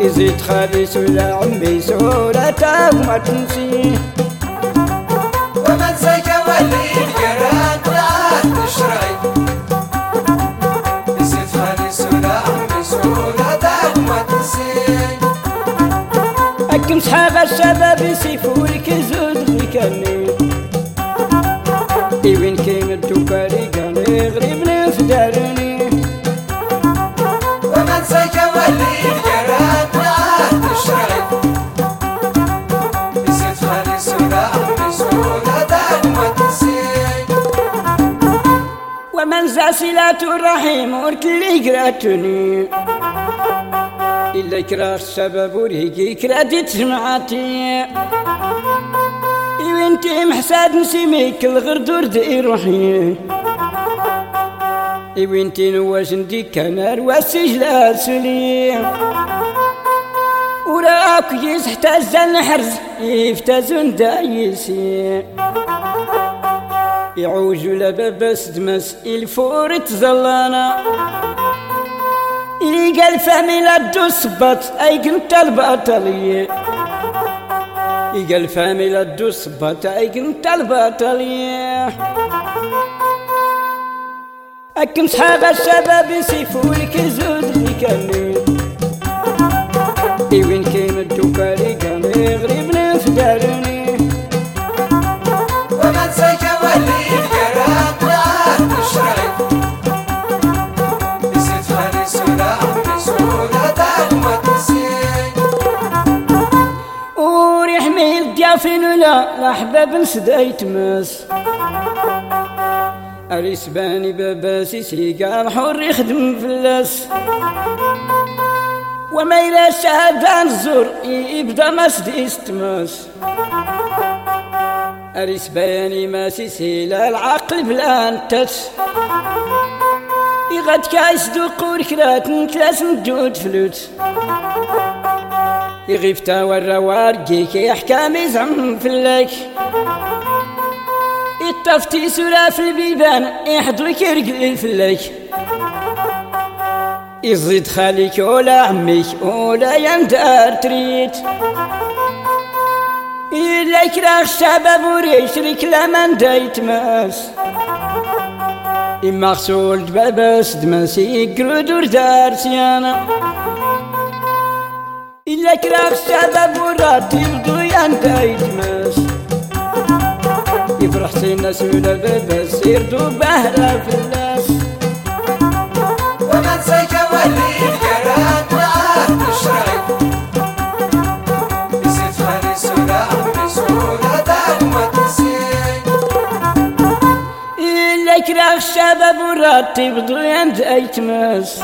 يزيد خالي سولا عمي سولا تاب ما تنسي. ومن زيك ولي القران لا تشري. يزيد خالي سولا عمي سولا تاب ما تنسي. أكم صحاب الشباب يسيفولك زود ذكرني إيوين كيم الدوكاري كان يغرب صلة الرحيم وركلي قراتني إلا كراه السبب وريقي كرادي تسمعاتي وانتي محساد نسيميك الغردور دي روحي وانتي نواش ندي كنار والسجلال سليم وراك يس احتاز الحرز يفتازون دايسي يعوج لبابس دمس الفور تزلانا يلقى الفامي لا دوسبط أي كنت البطلية يلقى الفامي لا دوسبط أي كنت البطلية أكم صحاب الشباب يسيفوا لك زود اللي كان وين كاين الدوكالي كان يغرب ولا الأحباب نسدايت ماس الإسباني باباسي سيقال حر يخدم فلاس وما إلى الشهادة الزور يبدأ ما سديست ماس الإسباني ما سيسيلا العقل بلا انتس يغد كايس دوق كرات نتلاس ندود فلوت. يغيب تاور وارجيك يحكام يزعم فلك. الطفتي سورة في البيبان يحضرك يرقل فلك يزيد خالك ولا عمك ولا يندار تريد إلا كراخ الشباب وريشرك لمن دايت ماس إما خسول دبابس دمسي قرود وردار سيانا إلا كراخ الشباب وراتي بدويان دايت ماس يفرح سينا سولا بابس يردو بهرة في الناس ومن زيك ولي القران لا تشري يزيد خالي سولا عمي سولا تاب ما تنسي إلا كراخ الشباب وراتي بدويان دايت ماس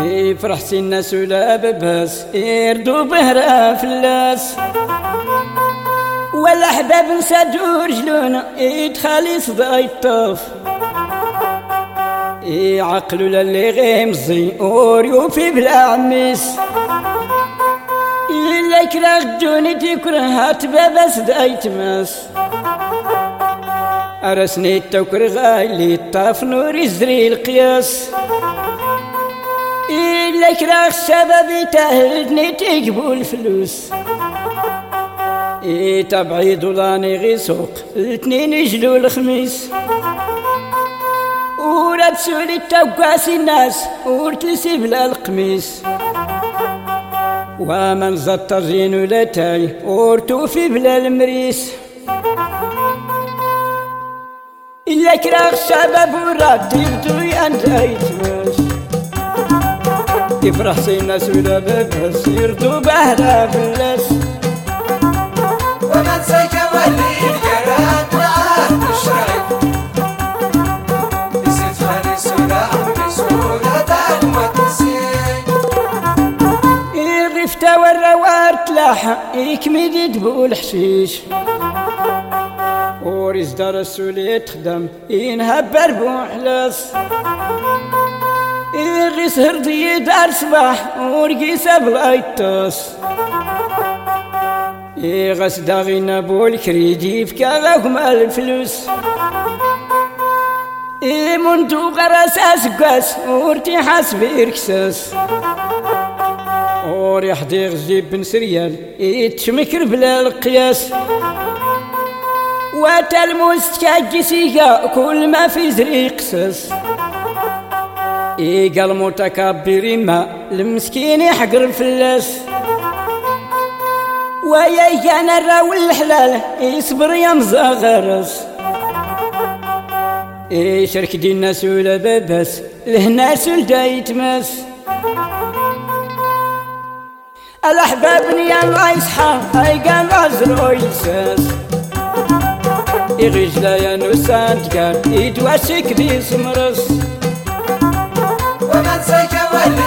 يفرح سينا سولا بابس يردو بهرة في الناس والاحباب نسادو رجلونا يدخل يصدى الطوف يعقلوا للي غيمزي وريوفي بلا عميس. إلا كره غدوني تكرهات بابا سدايت ماس أرسني التوكر غايلي الطاف نور يزري القياس. إلا كره الشباب تهلدني تجبوا الفلوس إيه تبعي دولاني غي سوق الاثنين يجلو الخميس. ورا تسولي توقاس الناس ورتلسي بلا القميس. ومن الزين ولا تاي ورتوفي بلا المريس. إلا كراغ الشباب ورات يبدو يندايت ماس يفرح سينا سولا بس يردو بهرة باللاس الرفتة والروار تلاحى يكمد دبو الحشيش وريز دار السولي تخدم ينهب بربوح لاس الريس هردي دار صباح ورقيس بلايتوس يغس داغي نابو الكريدي فكاغاكم الفلوس منتو غراس اسقاس ورتي حاسب إركساس وريح يحضي غزيب بن سريان. يتشمكر بلا القياس. وتلمس كاجسيها كل ما في زري قصص إيقا المتكبرين ما المسكين يحقر الفلاس. ويا كان الراو الحلال يصبر يا مزاغرس يشرك دي الناس ولا باباس الهناس ولدا يتماس. الأحباب نيا الله يصحى هاي قام غزر ويساس يغيج لا يا نسان كان يدواسك دي سمرس. ومن سيك ولي الكرام لا تشرعي